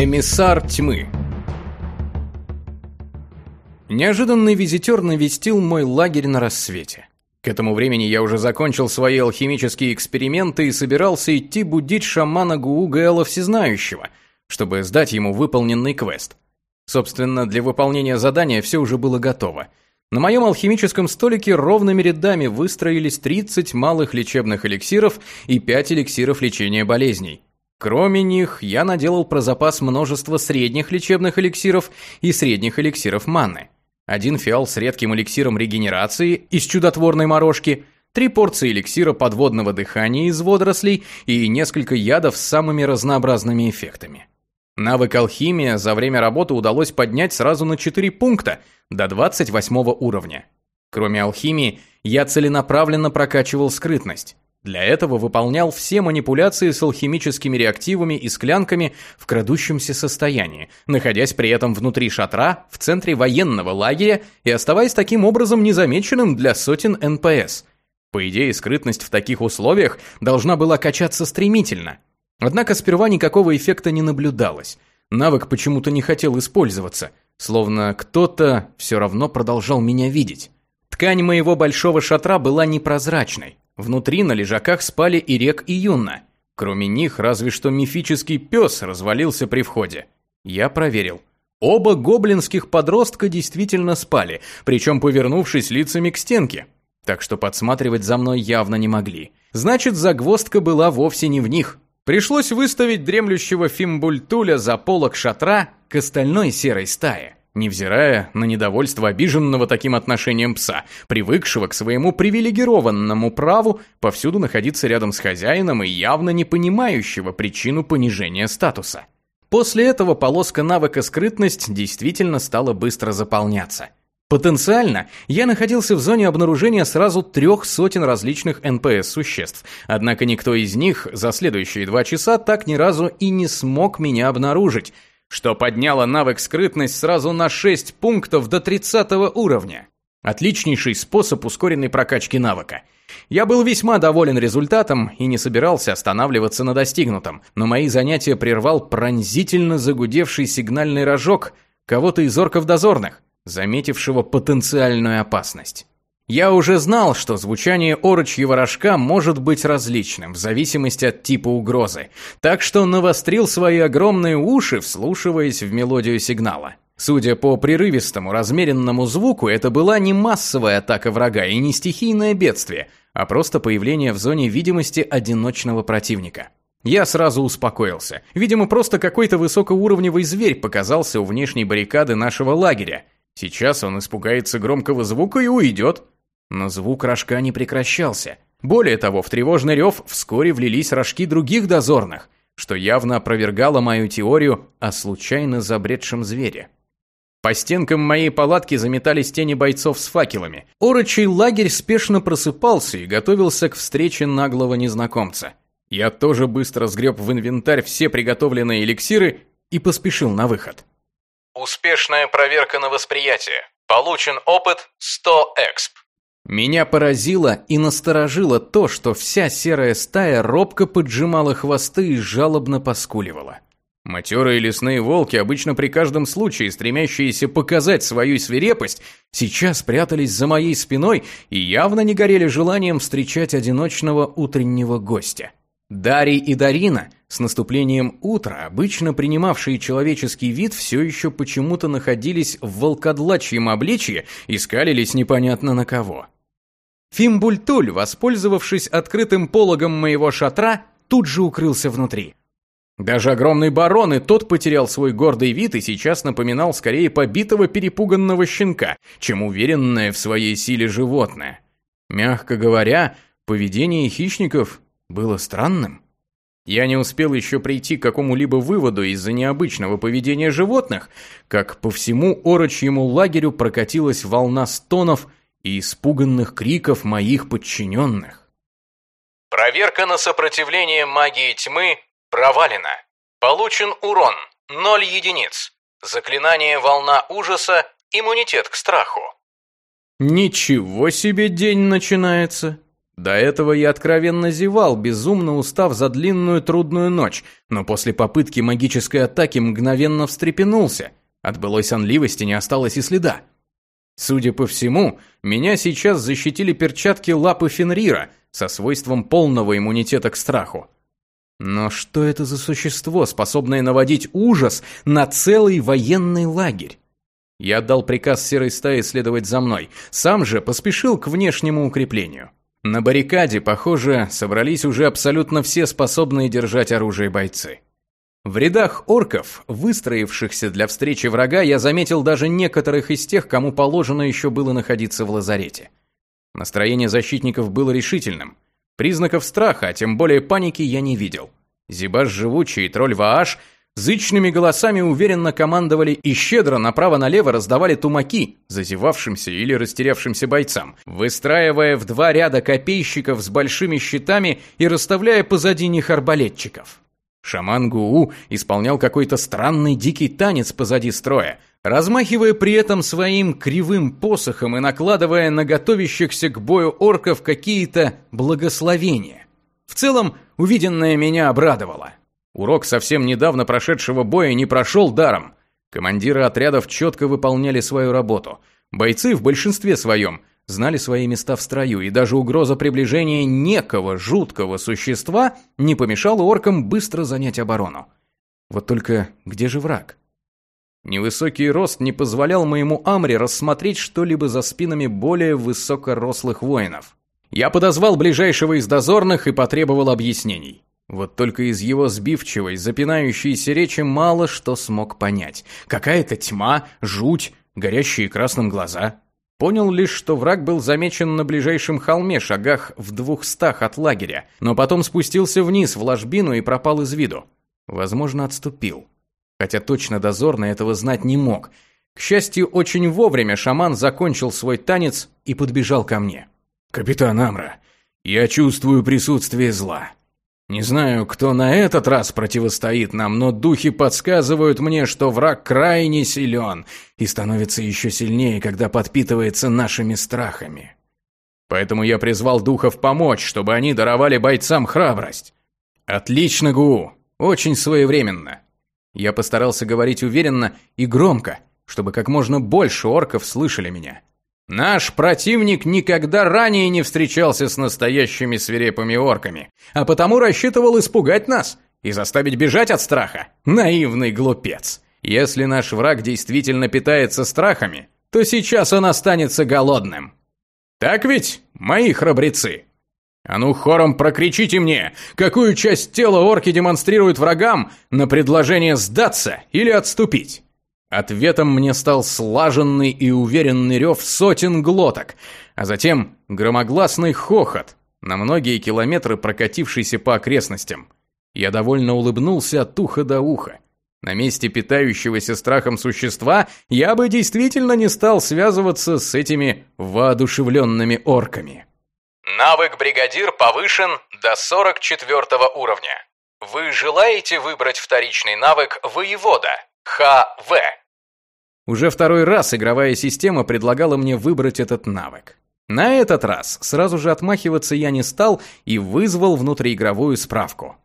Эмиссар тьмы Неожиданный визитер навестил мой лагерь на рассвете. К этому времени я уже закончил свои алхимические эксперименты и собирался идти будить шамана Гуугаэла Всезнающего, чтобы сдать ему выполненный квест. Собственно, для выполнения задания все уже было готово. На моем алхимическом столике ровными рядами выстроились 30 малых лечебных эликсиров и 5 эликсиров лечения болезней. Кроме них, я наделал про запас множество средних лечебных эликсиров и средних эликсиров маны один фиал с редким эликсиром регенерации из чудотворной морожки, три порции эликсира подводного дыхания из водорослей и несколько ядов с самыми разнообразными эффектами. Навык алхимия за время работы удалось поднять сразу на 4 пункта, до 28 уровня. Кроме алхимии, я целенаправленно прокачивал скрытность. Для этого выполнял все манипуляции с алхимическими реактивами и склянками в крадущемся состоянии, находясь при этом внутри шатра, в центре военного лагеря и оставаясь таким образом незамеченным для сотен НПС. По идее, скрытность в таких условиях должна была качаться стремительно. Однако сперва никакого эффекта не наблюдалось. Навык почему-то не хотел использоваться, словно кто-то все равно продолжал меня видеть. Ткань моего большого шатра была непрозрачной, Внутри на лежаках спали и Рек, и Юнна. Кроме них, разве что мифический пес развалился при входе. Я проверил. Оба гоблинских подростка действительно спали, причем повернувшись лицами к стенке. Так что подсматривать за мной явно не могли. Значит, загвоздка была вовсе не в них. Пришлось выставить дремлющего Фимбультуля за полок шатра к остальной серой стае невзирая на недовольство обиженного таким отношением пса, привыкшего к своему привилегированному праву повсюду находиться рядом с хозяином и явно не понимающего причину понижения статуса. После этого полоска навыка скрытность действительно стала быстро заполняться. Потенциально я находился в зоне обнаружения сразу трех сотен различных НПС-существ, однако никто из них за следующие два часа так ни разу и не смог меня обнаружить, что подняло навык скрытность сразу на 6 пунктов до 30 уровня. Отличнейший способ ускоренной прокачки навыка. Я был весьма доволен результатом и не собирался останавливаться на достигнутом, но мои занятия прервал пронзительно загудевший сигнальный рожок кого-то из орков дозорных, заметившего потенциальную опасность. Я уже знал, что звучание орочьего рожка может быть различным в зависимости от типа угрозы, так что навострил свои огромные уши, вслушиваясь в мелодию сигнала. Судя по прерывистому, размеренному звуку, это была не массовая атака врага и не стихийное бедствие, а просто появление в зоне видимости одиночного противника. Я сразу успокоился. Видимо, просто какой-то высокоуровневый зверь показался у внешней баррикады нашего лагеря. Сейчас он испугается громкого звука и уйдет. Но звук рожка не прекращался. Более того, в тревожный рев вскоре влились рожки других дозорных, что явно опровергало мою теорию о случайно забредшем звере. По стенкам моей палатки заметались тени бойцов с факелами. Орочий лагерь спешно просыпался и готовился к встрече наглого незнакомца. Я тоже быстро сгреб в инвентарь все приготовленные эликсиры и поспешил на выход. Успешная проверка на восприятие. Получен опыт 100 эксп. Меня поразило и насторожило то, что вся серая стая робко поджимала хвосты и жалобно поскуливала. Матерые лесные волки, обычно при каждом случае стремящиеся показать свою свирепость, сейчас прятались за моей спиной и явно не горели желанием встречать одиночного утреннего гостя. Дарий и Дарина, с наступлением утра, обычно принимавшие человеческий вид, все еще почему-то находились в волкодлачьем обличье и скалились непонятно на кого. Фимбультуль, воспользовавшись открытым пологом моего шатра, тут же укрылся внутри. Даже огромный барон и тот потерял свой гордый вид и сейчас напоминал скорее побитого перепуганного щенка, чем уверенное в своей силе животное. Мягко говоря, поведение хищников было странным. Я не успел еще прийти к какому-либо выводу из-за необычного поведения животных, как по всему орочьему лагерю прокатилась волна стонов и испуганных криков моих подчиненных. Проверка на сопротивление магии тьмы провалена. Получен урон 0 единиц. Заклинание «Волна ужаса» иммунитет к страху. Ничего себе день начинается. До этого я откровенно зевал, безумно устав за длинную трудную ночь, но после попытки магической атаки мгновенно встрепенулся. От былой сонливости не осталось и следа. Судя по всему, меня сейчас защитили перчатки лапы Фенрира со свойством полного иммунитета к страху. Но что это за существо, способное наводить ужас на целый военный лагерь? Я отдал приказ серой стае следовать за мной, сам же поспешил к внешнему укреплению. На баррикаде, похоже, собрались уже абсолютно все способные держать оружие бойцы. В рядах орков, выстроившихся для встречи врага, я заметил даже некоторых из тех, кому положено еще было находиться в лазарете. Настроение защитников было решительным. Признаков страха, а тем более паники, я не видел. Зибаш Живучий и тролль Вааш зычными голосами уверенно командовали и щедро направо-налево раздавали тумаки зазевавшимся или растерявшимся бойцам, выстраивая в два ряда копейщиков с большими щитами и расставляя позади них арбалетчиков. Шаман Гуу исполнял какой-то странный дикий танец позади строя, размахивая при этом своим кривым посохом и накладывая на готовящихся к бою орков какие-то благословения. В целом, увиденное меня обрадовало. Урок совсем недавно прошедшего боя не прошел даром. Командиры отрядов четко выполняли свою работу. Бойцы в большинстве своем знали свои места в строю, и даже угроза приближения некого жуткого существа не помешала оркам быстро занять оборону. Вот только где же враг? Невысокий рост не позволял моему Амре рассмотреть что-либо за спинами более высокорослых воинов. Я подозвал ближайшего из дозорных и потребовал объяснений. Вот только из его сбивчивой, запинающейся речи мало что смог понять. Какая-то тьма, жуть, горящие красным глаза. Понял лишь, что враг был замечен на ближайшем холме, шагах в двухстах от лагеря, но потом спустился вниз в ложбину и пропал из виду. Возможно, отступил. Хотя точно дозорный этого знать не мог. К счастью, очень вовремя шаман закончил свой танец и подбежал ко мне. «Капитан Амра, я чувствую присутствие зла. Не знаю, кто на этот раз противостоит нам, но духи подсказывают мне, что враг крайне силен и становится еще сильнее, когда подпитывается нашими страхами. Поэтому я призвал духов помочь, чтобы они даровали бойцам храбрость. Отлично, Гу, очень своевременно. Я постарался говорить уверенно и громко, чтобы как можно больше орков слышали меня. Наш противник никогда ранее не встречался с настоящими свирепыми орками, а потому рассчитывал испугать нас и заставить бежать от страха. Наивный глупец. Если наш враг действительно питается страхами, то сейчас он останется голодным. Так ведь, мои храбрецы? А ну хором прокричите мне, какую часть тела орки демонстрируют врагам на предложение сдаться или отступить? Ответом мне стал слаженный и уверенный рев сотен глоток, а затем громогласный хохот, на многие километры прокатившийся по окрестностям. Я довольно улыбнулся от уха до уха. На месте питающегося страхом существа я бы действительно не стал связываться с этими воодушевленными орками. Навык бригадир повышен до 44 уровня. Вы желаете выбрать вторичный навык воевода? ХВ. Уже второй раз игровая система предлагала мне выбрать этот навык. На этот раз сразу же отмахиваться я не стал и вызвал внутриигровую справку.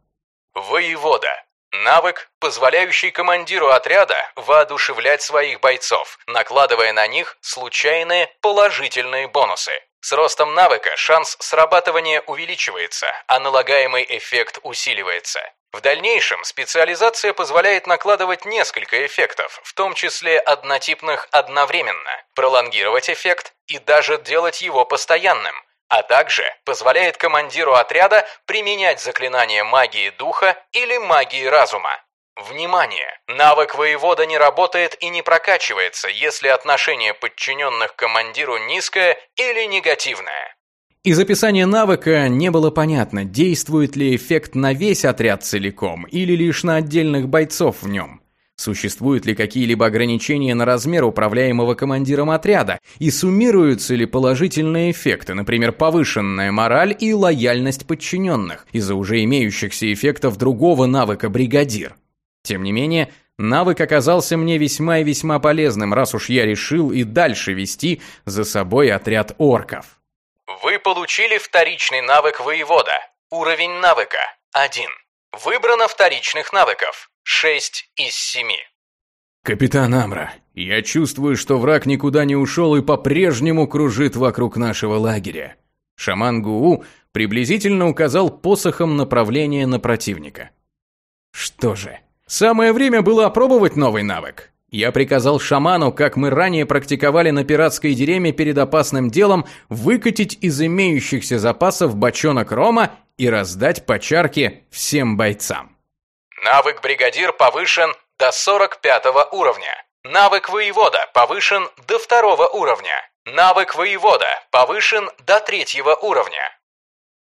Воевода. Навык, позволяющий командиру отряда воодушевлять своих бойцов, накладывая на них случайные положительные бонусы. С ростом навыка шанс срабатывания увеличивается, а налагаемый эффект усиливается. В дальнейшем специализация позволяет накладывать несколько эффектов, в том числе однотипных одновременно, пролонгировать эффект и даже делать его постоянным, а также позволяет командиру отряда применять заклинания магии духа или магии разума. Внимание! Навык воевода не работает и не прокачивается, если отношение подчиненных командиру низкое или негативное. Из описания навыка не было понятно, действует ли эффект на весь отряд целиком или лишь на отдельных бойцов в нем. Существуют ли какие-либо ограничения на размер управляемого командиром отряда и суммируются ли положительные эффекты, например, повышенная мораль и лояльность подчиненных из-за уже имеющихся эффектов другого навыка бригадир. Тем не менее, навык оказался мне весьма и весьма полезным, раз уж я решил и дальше вести за собой отряд орков. Вы получили вторичный навык воевода. Уровень навыка 1. Выбрано вторичных навыков 6 из 7. Капитан Амра, я чувствую, что враг никуда не ушел и по-прежнему кружит вокруг нашего лагеря. Шаман Гуу приблизительно указал посохом направление на противника. Что же, самое время было опробовать новый навык. Я приказал шаману, как мы ранее практиковали на пиратской деревне перед опасным делом, выкатить из имеющихся запасов бочонок рома и раздать по чарке всем бойцам. Навык бригадир повышен до 45 уровня. Навык воевода повышен до второго уровня. Навык воевода повышен до третьего уровня.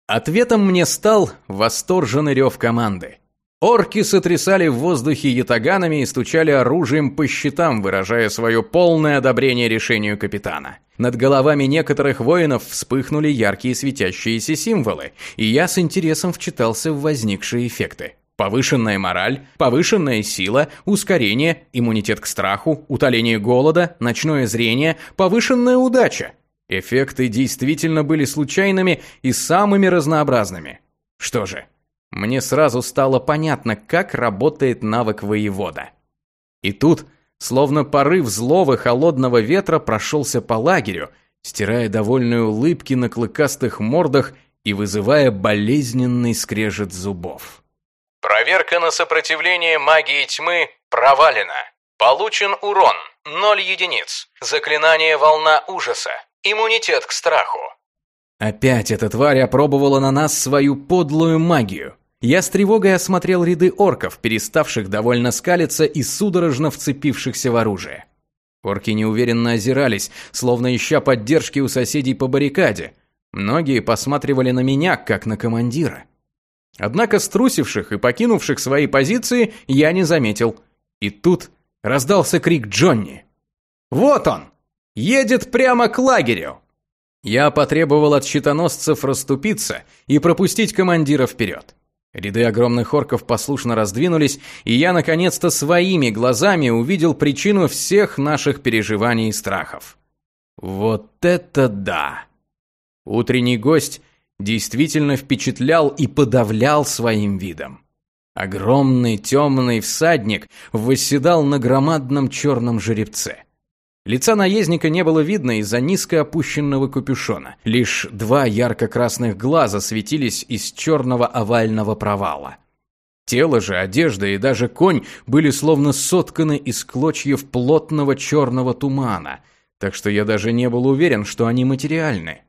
Ответом мне стал восторженный рев команды. Орки сотрясали в воздухе ятаганами и стучали оружием по щитам, выражая свое полное одобрение решению капитана. Над головами некоторых воинов вспыхнули яркие светящиеся символы, и я с интересом вчитался в возникшие эффекты. Повышенная мораль, повышенная сила, ускорение, иммунитет к страху, утоление голода, ночное зрение, повышенная удача. Эффекты действительно были случайными и самыми разнообразными. Что же, мне сразу стало понятно, как работает навык воевода. И тут, словно порыв злого холодного ветра прошелся по лагерю, стирая довольные улыбки на клыкастых мордах и вызывая болезненный скрежет зубов. Проверка на сопротивление магии тьмы провалена. Получен урон 0 единиц. Заклинание волна ужаса. Иммунитет к страху. Опять эта тварь опробовала на нас свою подлую магию. Я с тревогой осмотрел ряды орков, переставших довольно скалиться и судорожно вцепившихся в оружие. Орки неуверенно озирались, словно ища поддержки у соседей по баррикаде. Многие посматривали на меня, как на командира. Однако струсивших и покинувших свои позиции я не заметил. И тут раздался крик Джонни. «Вот он! Едет прямо к лагерю!» Я потребовал от щитоносцев расступиться и пропустить командира вперед. Ряды огромных орков послушно раздвинулись, и я наконец-то своими глазами увидел причину всех наших переживаний и страхов. Вот это да! Утренний гость действительно впечатлял и подавлял своим видом. Огромный темный всадник восседал на громадном черном жеребце. Лица наездника не было видно из-за низко опущенного капюшона. Лишь два ярко-красных глаза светились из черного овального провала. Тело же, одежда и даже конь были словно сотканы из клочьев плотного черного тумана, так что я даже не был уверен, что они материальны.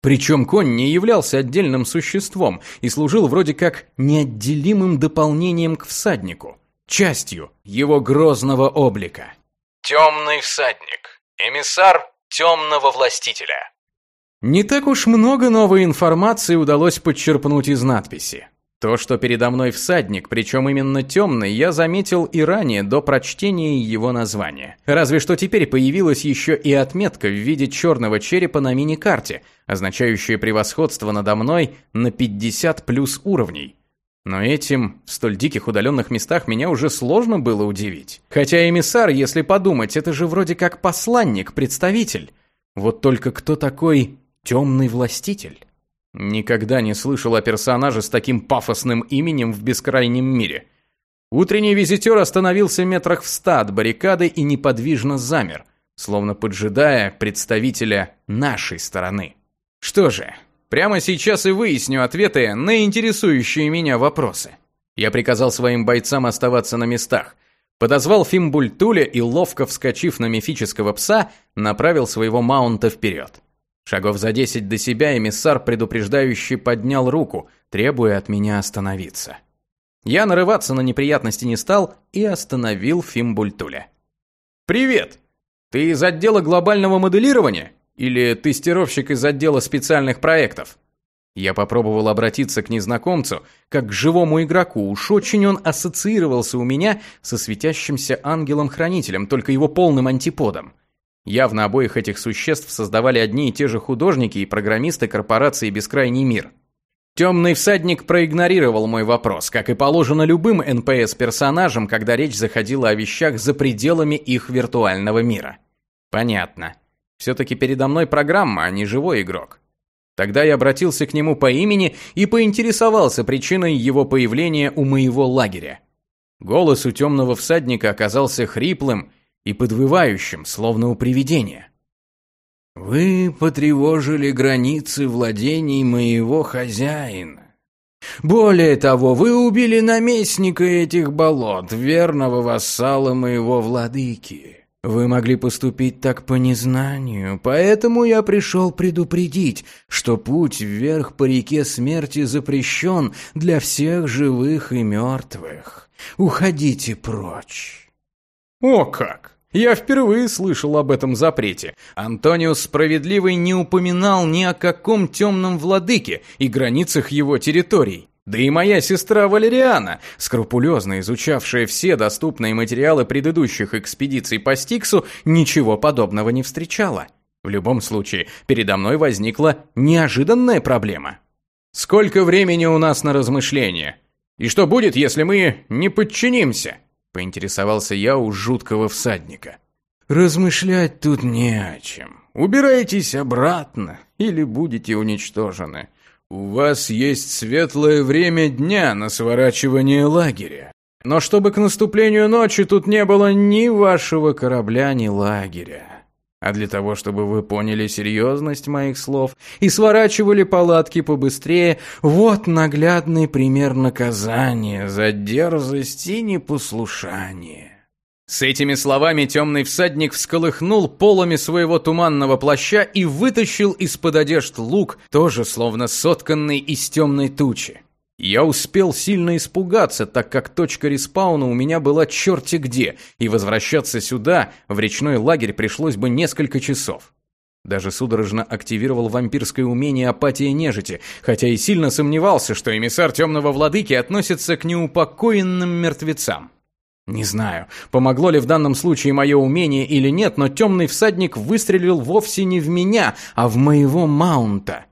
Причем конь не являлся отдельным существом и служил вроде как неотделимым дополнением к всаднику, частью его грозного облика. Темный всадник. Эмиссар темного властителя. Не так уж много новой информации удалось подчерпнуть из надписи. То, что передо мной всадник, причем именно темный, я заметил и ранее, до прочтения его названия. Разве что теперь появилась еще и отметка в виде черного черепа на мини-карте, означающая превосходство надо мной на 50 плюс уровней. Но этим, в столь диких удаленных местах, меня уже сложно было удивить. Хотя эмиссар, если подумать, это же вроде как посланник, представитель. Вот только кто такой темный властитель? Никогда не слышал о персонаже с таким пафосным именем в бескрайнем мире. Утренний визитер остановился метрах в ста от баррикады и неподвижно замер, словно поджидая представителя нашей стороны. Что же, Прямо сейчас и выясню ответы на интересующие меня вопросы. Я приказал своим бойцам оставаться на местах. Подозвал Фимбультуля и, ловко вскочив на мифического пса, направил своего маунта вперед. Шагов за десять до себя эмиссар предупреждающий поднял руку, требуя от меня остановиться. Я нарываться на неприятности не стал и остановил Фимбультуля. «Привет! Ты из отдела глобального моделирования?» Или тестировщик из отдела специальных проектов? Я попробовал обратиться к незнакомцу, как к живому игроку. Уж очень он ассоциировался у меня со светящимся ангелом-хранителем, только его полным антиподом. Явно обоих этих существ создавали одни и те же художники и программисты корпорации «Бескрайний мир». Темный всадник проигнорировал мой вопрос, как и положено любым НПС-персонажам, когда речь заходила о вещах за пределами их виртуального мира. Понятно. Все-таки передо мной программа, а не живой игрок. Тогда я обратился к нему по имени и поинтересовался причиной его появления у моего лагеря. Голос у темного всадника оказался хриплым и подвывающим, словно у привидения. «Вы потревожили границы владений моего хозяина. Более того, вы убили наместника этих болот, верного вассала моего владыки. Вы могли поступить так по незнанию, поэтому я пришел предупредить, что путь вверх по реке смерти запрещен для всех живых и мертвых. Уходите прочь. О как! Я впервые слышал об этом запрете. Антониус Справедливый не упоминал ни о каком темном владыке и границах его территорий. Да и моя сестра Валериана, скрупулезно изучавшая все доступные материалы предыдущих экспедиций по Стиксу, ничего подобного не встречала. В любом случае, передо мной возникла неожиданная проблема. Сколько времени у нас на размышления? И что будет, если мы не подчинимся? Поинтересовался я у жуткого всадника. Размышлять тут не о чем. Убирайтесь обратно или будете уничтожены. У вас есть светлое время дня на сворачивание лагеря. Но чтобы к наступлению ночи тут не было ни вашего корабля, ни лагеря. А для того, чтобы вы поняли серьезность моих слов и сворачивали палатки побыстрее, вот наглядный пример наказания за дерзость и непослушание. С этими словами темный всадник всколыхнул полами своего туманного плаща и вытащил из-под одежд лук, тоже словно сотканный из темной тучи. Я успел сильно испугаться, так как точка респауна у меня была черти где, и возвращаться сюда, в речной лагерь, пришлось бы несколько часов. Даже судорожно активировал вампирское умение апатия нежити, хотя и сильно сомневался, что эмиссар темного владыки относится к неупокоенным мертвецам. Не знаю, помогло ли в данном случае мое умение или нет, но темный всадник выстрелил вовсе не в меня, а в моего маунта.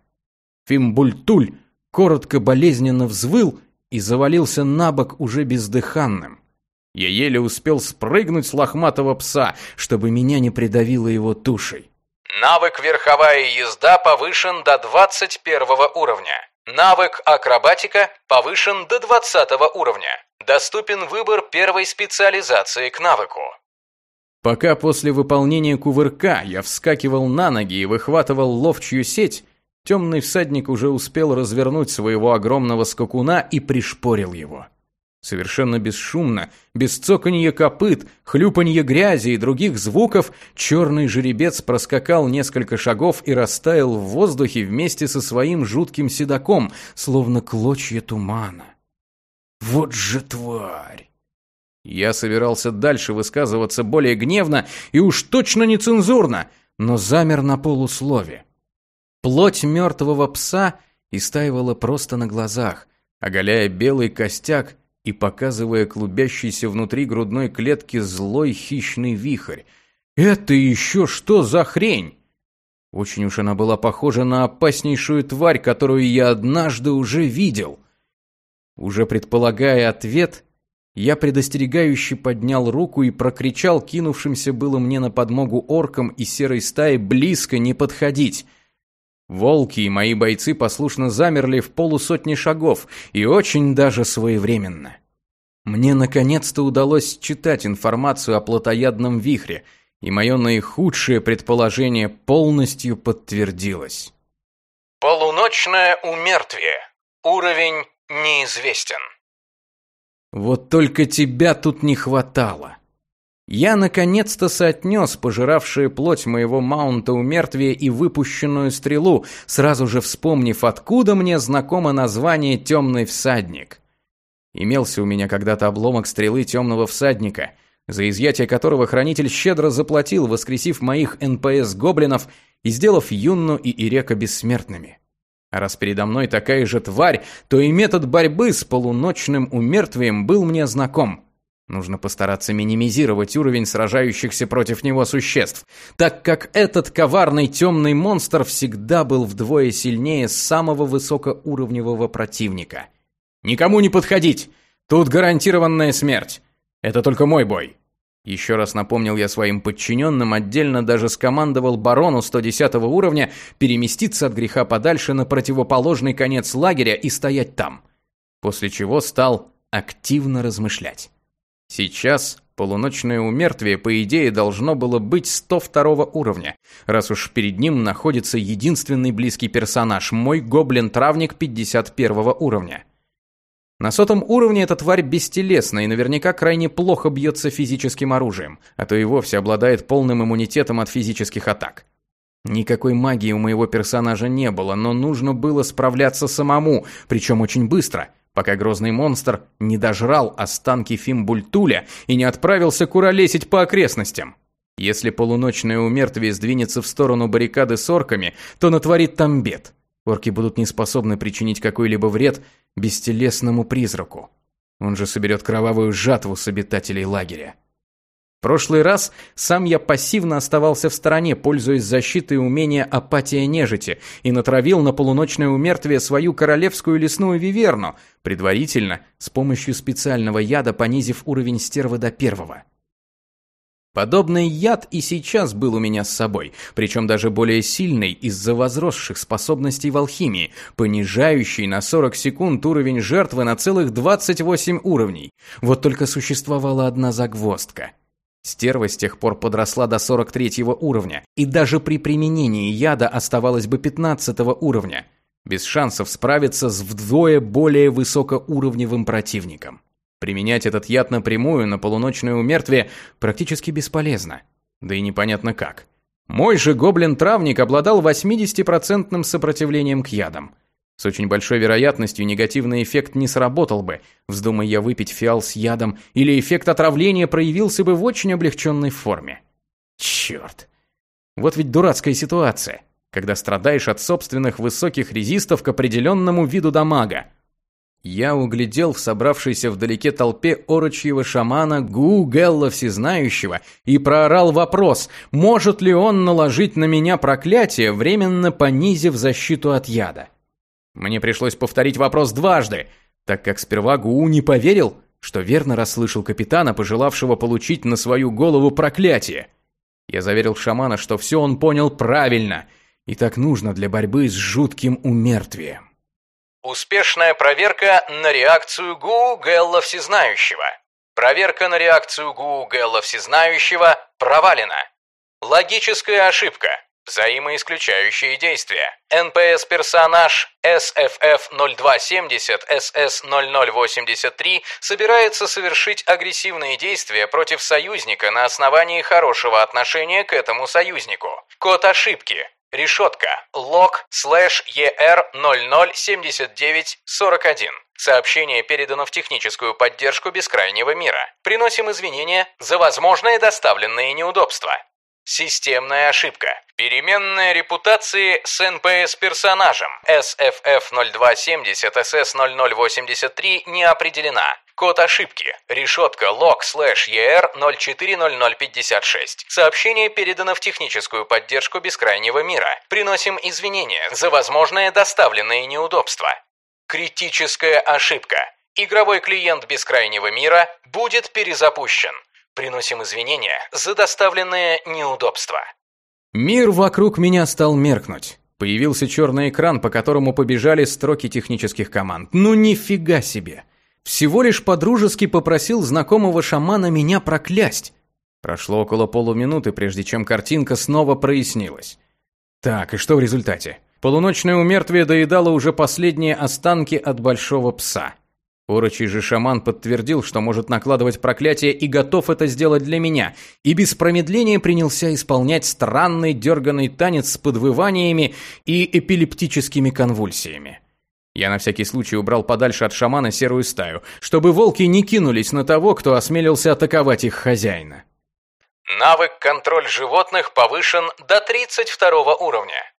Фимбультуль коротко болезненно взвыл и завалился на бок уже бездыханным. Я еле успел спрыгнуть с лохматого пса, чтобы меня не придавило его тушей. Навык верховая езда повышен до 21 уровня. Навык акробатика повышен до 20 уровня. Доступен выбор первой специализации к навыку. Пока после выполнения кувырка я вскакивал на ноги и выхватывал ловчую сеть, темный всадник уже успел развернуть своего огромного скакуна и пришпорил его. Совершенно бесшумно, без цоканья копыт, хлюпанья грязи и других звуков, черный жеребец проскакал несколько шагов и растаял в воздухе вместе со своим жутким седаком, словно клочья тумана. Вот же тварь! Я собирался дальше высказываться более гневно и уж точно нецензурно, но замер на полуслове. Плоть мертвого пса истаивала просто на глазах, оголяя белый костяк и показывая клубящийся внутри грудной клетки злой хищный вихрь. Это еще что за хрень? Очень уж она была похожа на опаснейшую тварь, которую я однажды уже видел. Уже предполагая ответ, я предостерегающе поднял руку и прокричал кинувшимся было мне на подмогу оркам и серой стае близко не подходить. Волки и мои бойцы послушно замерли в полусотни шагов, и очень даже своевременно. Мне наконец-то удалось читать информацию о плотоядном вихре, и мое наихудшее предположение полностью подтвердилось. Полуночное умертвие. Уровень неизвестен. Вот только тебя тут не хватало. Я наконец-то соотнес пожиравшие плоть моего маунта у мертвия и выпущенную стрелу, сразу же вспомнив, откуда мне знакомо название «Темный всадник». Имелся у меня когда-то обломок стрелы темного всадника, за изъятие которого хранитель щедро заплатил, воскресив моих НПС-гоблинов и сделав Юнну и Ирека бессмертными. А раз передо мной такая же тварь, то и метод борьбы с полуночным умертвием был мне знаком. Нужно постараться минимизировать уровень сражающихся против него существ, так как этот коварный темный монстр всегда был вдвое сильнее самого высокоуровневого противника. Никому не подходить! Тут гарантированная смерть. Это только мой бой. Еще раз напомнил я своим подчиненным, отдельно даже скомандовал барону 110 уровня переместиться от греха подальше на противоположный конец лагеря и стоять там. После чего стал активно размышлять. Сейчас полуночное умертвие, по идее, должно было быть 102 уровня, раз уж перед ним находится единственный близкий персонаж, мой гоблин-травник 51 уровня. На сотом уровне эта тварь бестелесна и наверняка крайне плохо бьется физическим оружием, а то и вовсе обладает полным иммунитетом от физических атак. Никакой магии у моего персонажа не было, но нужно было справляться самому, причем очень быстро, пока грозный монстр не дожрал останки Фимбультуля и не отправился куролесить по окрестностям. Если полуночное умертвие сдвинется в сторону баррикады с орками, то натворит там бед. Орки будут не способны причинить какой-либо вред бестелесному призраку. Он же соберет кровавую жатву с обитателей лагеря. Прошлый раз сам я пассивно оставался в стороне, пользуясь защитой умения апатия нежити, и натравил на полуночное умертвие свою королевскую лесную виверну, предварительно, с помощью специального яда понизив уровень стервы до первого. Подобный яд и сейчас был у меня с собой, причем даже более сильный из-за возросших способностей в алхимии, понижающий на 40 секунд уровень жертвы на целых 28 уровней. Вот только существовала одна загвоздка. Стерва с тех пор подросла до 43 уровня, и даже при применении яда оставалась бы 15 уровня, без шансов справиться с вдвое более высокоуровневым противником. Применять этот яд напрямую на полуночное умертвие практически бесполезно. Да и непонятно как. Мой же гоблин-травник обладал 80% сопротивлением к ядам. С очень большой вероятностью негативный эффект не сработал бы, вздумай я выпить фиал с ядом, или эффект отравления проявился бы в очень облегченной форме. Черт. Вот ведь дурацкая ситуация, когда страдаешь от собственных высоких резистов к определенному виду дамага. Я углядел в собравшейся вдалеке толпе орочьего шамана Гу Гелла Всезнающего и проорал вопрос, может ли он наложить на меня проклятие, временно понизив защиту от яда. Мне пришлось повторить вопрос дважды, так как сперва Гу не поверил, что верно расслышал капитана, пожелавшего получить на свою голову проклятие. Я заверил шамана, что все он понял правильно, и так нужно для борьбы с жутким умертвием. Успешная проверка на реакцию ГУ Гелла Всезнающего. Проверка на реакцию ГУ Гелла Всезнающего провалена. Логическая ошибка. Взаимоисключающие действия. НПС-персонаж SFF-0270 SS-0083 собирается совершить агрессивные действия против союзника на основании хорошего отношения к этому союзнику. Код ошибки Решетка. Лог слэш ER 007941. Сообщение передано в техническую поддержку бескрайнего мира. Приносим извинения за возможные доставленные неудобства. Системная ошибка. Переменная репутации с NPS-персонажем SFF0270 SS0083 не определена. Код ошибки. Решетка log slash ER 040056. Сообщение передано в техническую поддержку бескрайнего мира. Приносим извинения за возможные доставленные неудобства. Критическая ошибка. Игровой клиент бескрайнего мира будет перезапущен. Приносим извинения за доставленные неудобства. Мир вокруг меня стал меркнуть. Появился черный экран, по которому побежали строки технических команд. Ну нифига себе! Всего лишь подружески попросил знакомого шамана меня проклясть. Прошло около полуминуты, прежде чем картинка снова прояснилась. Так, и что в результате? Полуночное умертвие доедало уже последние останки от большого пса. Орочий же шаман подтвердил, что может накладывать проклятие и готов это сделать для меня, и без промедления принялся исполнять странный дерганный танец с подвываниями и эпилептическими конвульсиями. Я на всякий случай убрал подальше от шамана серую стаю, чтобы волки не кинулись на того, кто осмелился атаковать их хозяина. Навык контроль животных повышен до 32 уровня.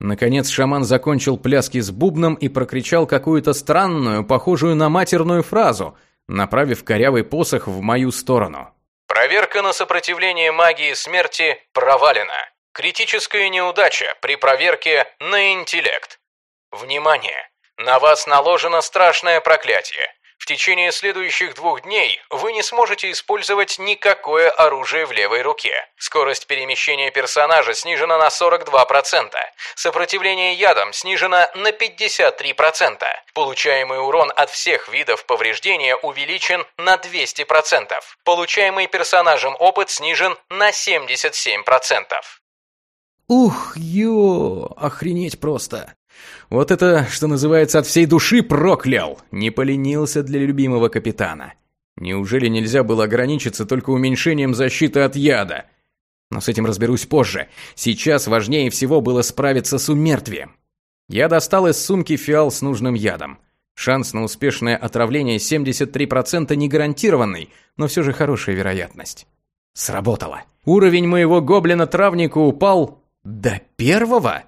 Наконец шаман закончил пляски с бубном и прокричал какую-то странную, похожую на матерную фразу, направив корявый посох в мою сторону. Проверка на сопротивление магии смерти провалена. Критическая неудача при проверке на интеллект. Внимание! На вас наложено страшное проклятие. В течение следующих двух дней вы не сможете использовать никакое оружие в левой руке. Скорость перемещения персонажа снижена на 42%. Сопротивление ядам снижено на 53%. Получаемый урон от всех видов повреждения увеличен на 200%. Получаемый персонажем опыт снижен на 77%. Ух, ё, охренеть просто. Вот это, что называется, от всей души проклял. Не поленился для любимого капитана. Неужели нельзя было ограничиться только уменьшением защиты от яда? Но с этим разберусь позже. Сейчас важнее всего было справиться с умертвием. Я достал из сумки фиал с нужным ядом. Шанс на успешное отравление 73% не гарантированный, но все же хорошая вероятность. Сработало. Уровень моего гоблина-травника упал до первого?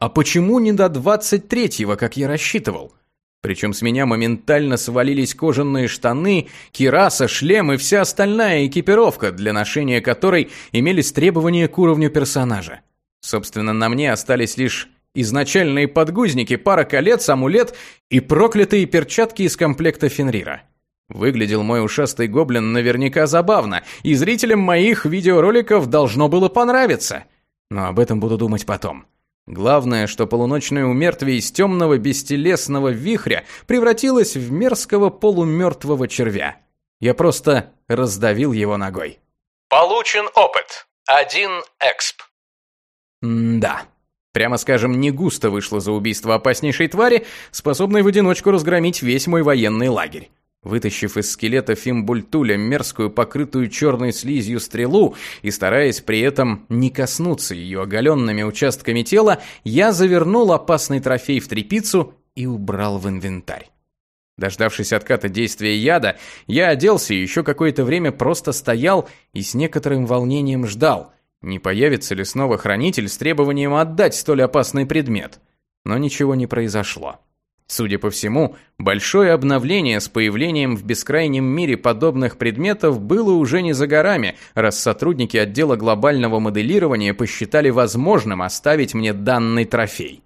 А почему не до двадцать третьего, как я рассчитывал? Причем с меня моментально свалились кожаные штаны, кираса, шлем и вся остальная экипировка, для ношения которой имелись требования к уровню персонажа. Собственно, на мне остались лишь изначальные подгузники, пара колец, амулет и проклятые перчатки из комплекта Фенрира. Выглядел мой ушастый гоблин наверняка забавно, и зрителям моих видеороликов должно было понравиться. Но об этом буду думать потом. Главное, что полуночное умертвие из темного бестелесного вихря превратилось в мерзкого полумертвого червя. Я просто раздавил его ногой. Получен опыт. Один эксп. М-да. Прямо скажем, не густо вышло за убийство опаснейшей твари, способной в одиночку разгромить весь мой военный лагерь. Вытащив из скелета Фимбультуля мерзкую, покрытую черной слизью стрелу и стараясь при этом не коснуться ее оголенными участками тела, я завернул опасный трофей в тряпицу и убрал в инвентарь. Дождавшись отката действия яда, я оделся и еще какое-то время просто стоял и с некоторым волнением ждал, не появится ли снова хранитель с требованием отдать столь опасный предмет. Но ничего не произошло. Судя по всему, большое обновление с появлением в бескрайнем мире подобных предметов было уже не за горами, раз сотрудники отдела глобального моделирования посчитали возможным оставить мне данный трофей.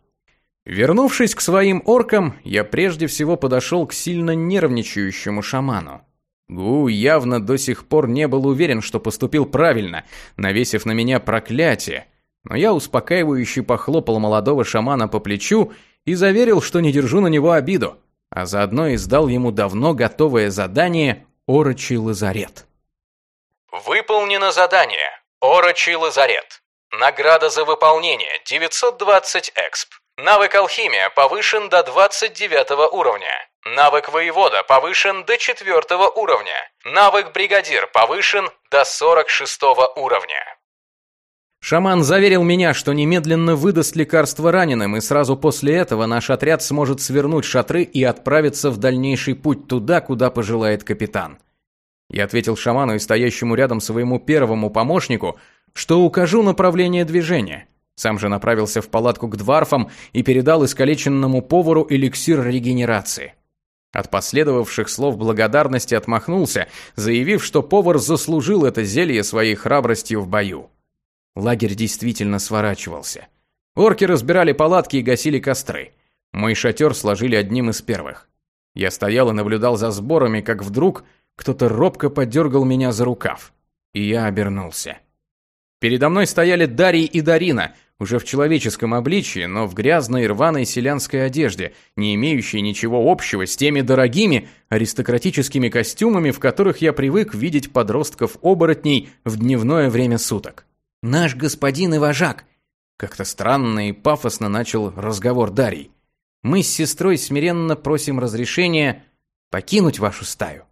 Вернувшись к своим оркам, я прежде всего подошел к сильно нервничающему шаману. Гу явно до сих пор не был уверен, что поступил правильно, навесив на меня проклятие, но я успокаивающе похлопал молодого шамана по плечу и заверил, что не держу на него обиду, а заодно издал ему давно готовое задание «Орочий лазарет». Выполнено задание «Орочий лазарет». Награда за выполнение 920 эксп. Навык алхимия повышен до 29 уровня. Навык воевода повышен до 4 уровня. Навык бригадир повышен до 46 уровня. Шаман заверил меня, что немедленно выдаст лекарство раненым, и сразу после этого наш отряд сможет свернуть шатры и отправиться в дальнейший путь туда, куда пожелает капитан. Я ответил шаману и стоящему рядом своему первому помощнику, что укажу направление движения. Сам же направился в палатку к дварфам и передал искалеченному повару эликсир регенерации. От последовавших слов благодарности отмахнулся, заявив, что повар заслужил это зелье своей храбростью в бою. Лагерь действительно сворачивался. Орки разбирали палатки и гасили костры. Мой шатер сложили одним из первых. Я стоял и наблюдал за сборами, как вдруг кто-то робко подергал меня за рукав. И я обернулся. Передо мной стояли Дарий и Дарина, уже в человеческом обличье, но в грязной рваной селянской одежде, не имеющей ничего общего с теми дорогими аристократическими костюмами, в которых я привык видеть подростков-оборотней в дневное время суток. Наш господин и вожак. Как-то странно и пафосно начал разговор Дарий. Мы с сестрой смиренно просим разрешения покинуть вашу стаю.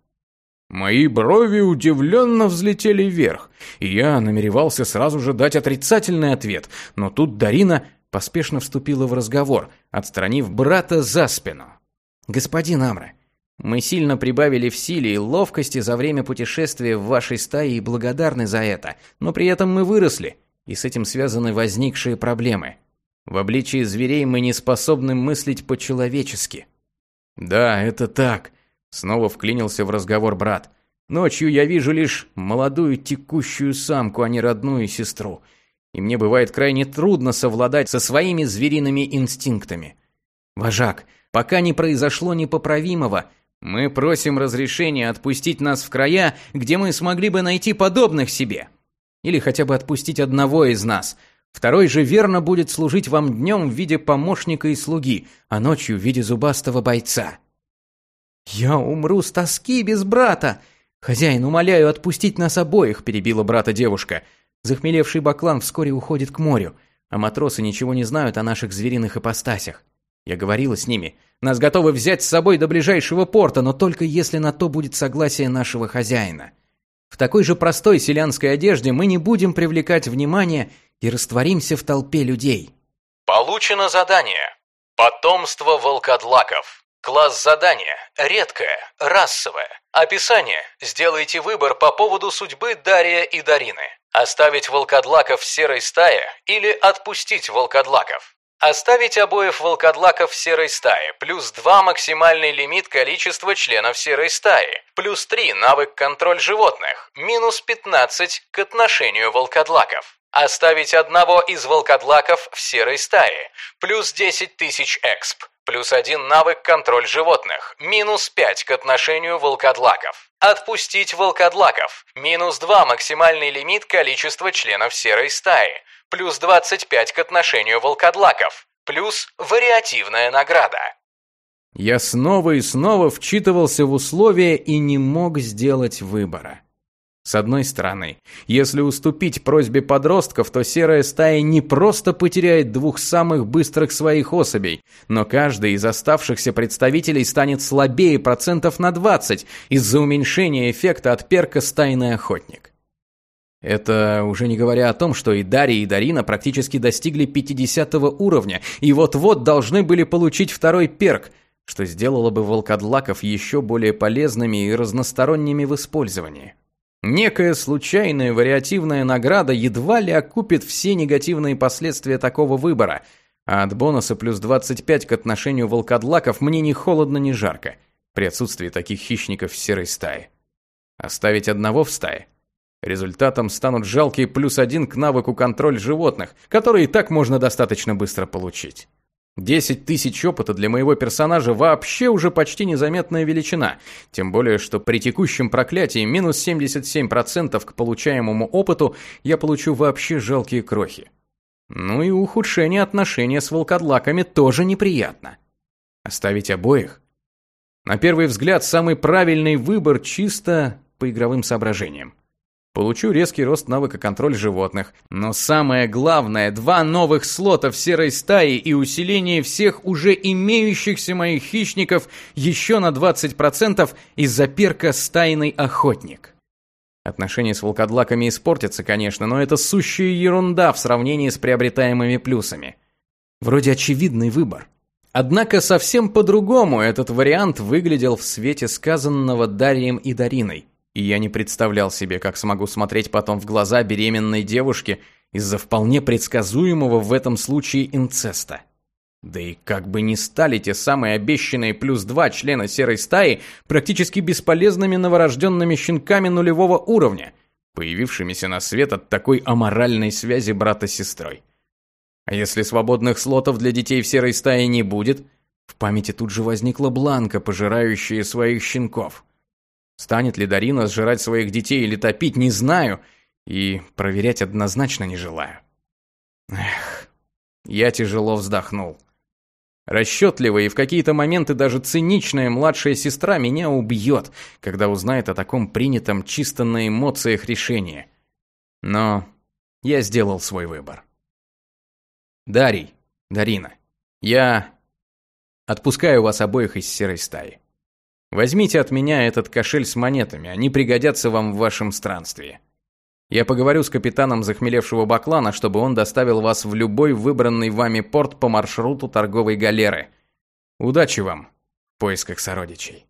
Мои брови удивленно взлетели вверх, и я намеревался сразу же дать отрицательный ответ, но тут Дарина поспешно вступила в разговор, отстранив брата за спину. «Господин Амра, мы сильно прибавили в силе и ловкости за время путешествия в вашей стае и благодарны за это, но при этом мы выросли, и с этим связаны возникшие проблемы. В обличии зверей мы не способны мыслить по-человечески. Да, это так, снова вклинился в разговор брат. Ночью я вижу лишь молодую текущую самку, а не родную сестру. И мне бывает крайне трудно совладать со своими звериными инстинктами. Вожак, пока не произошло непоправимого, Мы просим разрешения отпустить нас в края, где мы смогли бы найти подобных себе. Или хотя бы отпустить одного из нас. Второй же верно будет служить вам днем в виде помощника и слуги, а ночью в виде зубастого бойца. «Я умру с тоски без брата!» «Хозяин, умоляю отпустить нас обоих», – перебила брата девушка. Захмелевший баклан вскоре уходит к морю, а матросы ничего не знают о наших звериных ипостасях. Я говорила с ними. Нас готовы взять с собой до ближайшего порта, но только если на то будет согласие нашего хозяина. В такой же простой селянской одежде мы не будем привлекать внимание и растворимся в толпе людей. Получено задание. Потомство волкодлаков. Класс задания. Редкое. Расовое. Описание. Сделайте выбор по поводу судьбы Дария и Дарины. Оставить волкодлаков в серой стае или отпустить волкодлаков. Оставить обоих волкодлаков в серой стае, плюс 2 максимальный лимит количества членов серой стаи, плюс 3 навык контроль животных, минус 15 к отношению волкодлаков. Оставить одного из волкодлаков в серой стае, плюс 10 тысяч эксп, Плюс один навык контроль животных. Минус пять к отношению волкодлаков. Отпустить волкодлаков. Минус два максимальный лимит количества членов серой стаи. Плюс 25 к отношению волкодлаков. Плюс вариативная награда. Я снова и снова вчитывался в условия и не мог сделать выбора. С одной стороны, если уступить просьбе подростков, то серая стая не просто потеряет двух самых быстрых своих особей, но каждый из оставшихся представителей станет слабее процентов на 20 из-за уменьшения эффекта от перка «Стайный охотник». Это уже не говоря о том, что и Дарья, и Дарина практически достигли 50 уровня, и вот-вот должны были получить второй перк, что сделало бы волкодлаков еще более полезными и разносторонними в использовании. Некая случайная вариативная награда едва ли окупит все негативные последствия такого выбора, а от бонуса плюс 25 к отношению волкодлаков мне ни холодно, ни жарко, при отсутствии таких хищников в серой стае. Оставить одного в стае? Результатом станут жалкие плюс один к навыку контроль животных, который и так можно достаточно быстро получить. 10 тысяч опыта для моего персонажа вообще уже почти незаметная величина, тем более, что при текущем проклятии минус 77% к получаемому опыту я получу вообще жалкие крохи. Ну и ухудшение отношения с волкодлаками тоже неприятно. Оставить обоих? На первый взгляд, самый правильный выбор чисто по игровым соображениям. Получу резкий рост навыка контроль животных. Но самое главное, два новых слота в серой стае и усиление всех уже имеющихся моих хищников еще на 20% из-за перка «Стайный охотник». Отношения с волкодлаками испортятся, конечно, но это сущая ерунда в сравнении с приобретаемыми плюсами. Вроде очевидный выбор. Однако совсем по-другому этот вариант выглядел в свете сказанного Дарием и Дариной. И я не представлял себе, как смогу смотреть потом в глаза беременной девушке из-за вполне предсказуемого в этом случае инцеста. Да и как бы ни стали те самые обещанные плюс два члена серой стаи практически бесполезными новорожденными щенками нулевого уровня, появившимися на свет от такой аморальной связи брата с сестрой. А если свободных слотов для детей в серой стае не будет, в памяти тут же возникла Бланка, пожирающая своих щенков. Станет ли Дарина сжирать своих детей или топить, не знаю, и проверять однозначно не желаю. Эх, я тяжело вздохнул. Расчетливая и в какие-то моменты даже циничная младшая сестра меня убьет, когда узнает о таком принятом чисто на эмоциях решении. Но я сделал свой выбор. Дарий, Дарина, я отпускаю вас обоих из серой стаи. Возьмите от меня этот кошель с монетами, они пригодятся вам в вашем странстве. Я поговорю с капитаном захмелевшего баклана, чтобы он доставил вас в любой выбранный вами порт по маршруту торговой галеры. Удачи вам в поисках сородичей.